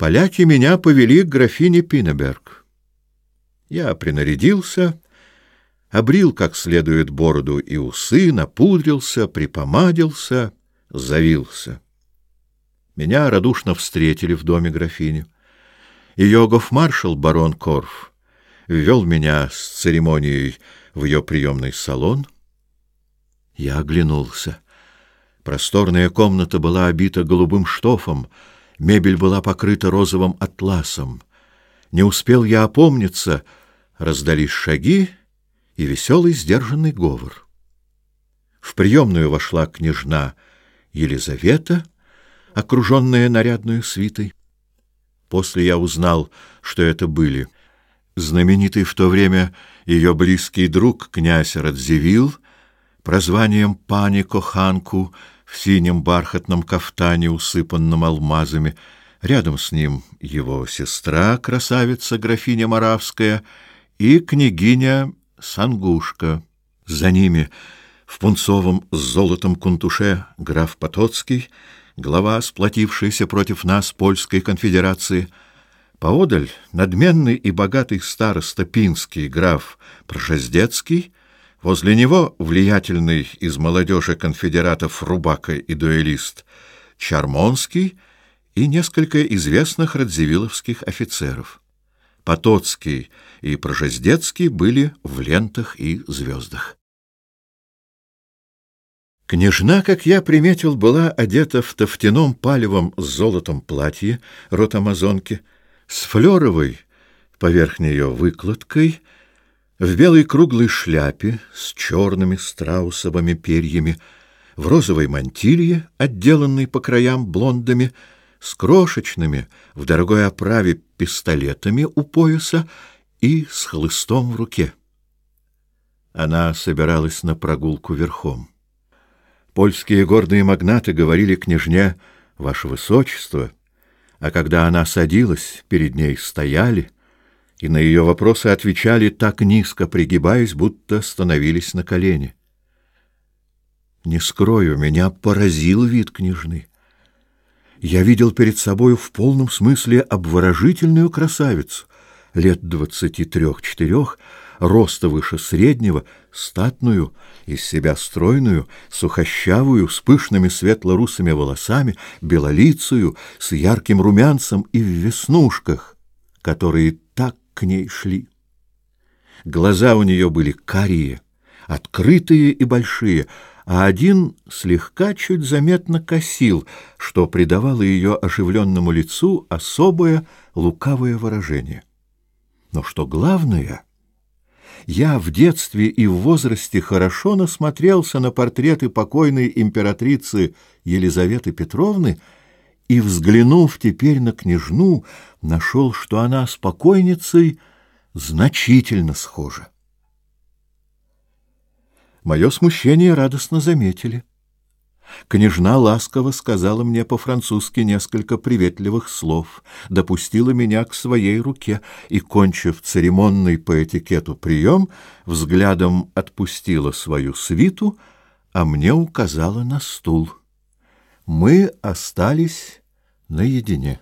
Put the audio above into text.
поляки меня повели к графине Пинеберг. Я принарядился, обрил как следует бороду и усы, напудрился, припомадился, завился. Меня радушно встретили в доме графини. Ее гофмаршал барон Корф ввел меня с церемонией в ее приемный салон. Я оглянулся. Просторная комната была обита голубым штофом — Мебель была покрыта розовым атласом. Не успел я опомниться, раздались шаги и веселый сдержанный говор. В приемную вошла княжна Елизавета, окруженная нарядной свитой. После я узнал, что это были знаменитый в то время ее близкий друг князь Радзивилл, прозванием «Пани Коханку», в синем бархатном кафтане, усыпанном алмазами. Рядом с ним его сестра, красавица графиня Моравская, и княгиня Сангушка. За ними в пунцовом с золотом кунтуше граф Потоцкий, глава сплотившейся против нас Польской конфедерации, Поодаль надменный и богатый староста Пинский граф Пржездецкий — Возле него влиятельный из молодежи конфедератов Рубака и дуэлист Чармонский и несколько известных радзивилловских офицеров. Потоцкий и Прожездецкий были в лентах и звездах. Княжна, как я приметил, была одета в тофтяном палевом с золотом платье рот амазонки, с флеровой поверх нее выкладкой — в белой круглой шляпе с черными страусовыми перьями, в розовой мантилье, отделанной по краям блондами, с крошечными в дорогой оправе пистолетами у пояса и с хлыстом в руке. Она собиралась на прогулку верхом. Польские горные магнаты говорили княжне «Ваше Высочество», а когда она садилась, перед ней стояли — и на ее вопросы отвечали так низко, пригибаясь, будто становились на колени. Не скрою, меня поразил вид княжны. Я видел перед собою в полном смысле обворожительную красавицу, лет двадцати трех-четырех, роста выше среднего, статную, из себя стройную, сухощавую, с пышными светло-русыми волосами, белолицую, с ярким румянцем и в веснушках, которые так к ней шли. Глаза у нее были карие, открытые и большие, а один слегка чуть заметно косил, что придавало ее оживленному лицу особое лукавое выражение. Но что главное, я в детстве и в возрасте хорошо насмотрелся на портреты покойной императрицы Елизаветы Петровны — и, взглянув теперь на княжну, нашел, что она с покойницей значительно схожа. Мое смущение радостно заметили. Княжна ласково сказала мне по-французски несколько приветливых слов, допустила меня к своей руке и, кончив церемонный по этикету прием, взглядом отпустила свою свиту, а мне указала на стул. Мы остались наедине.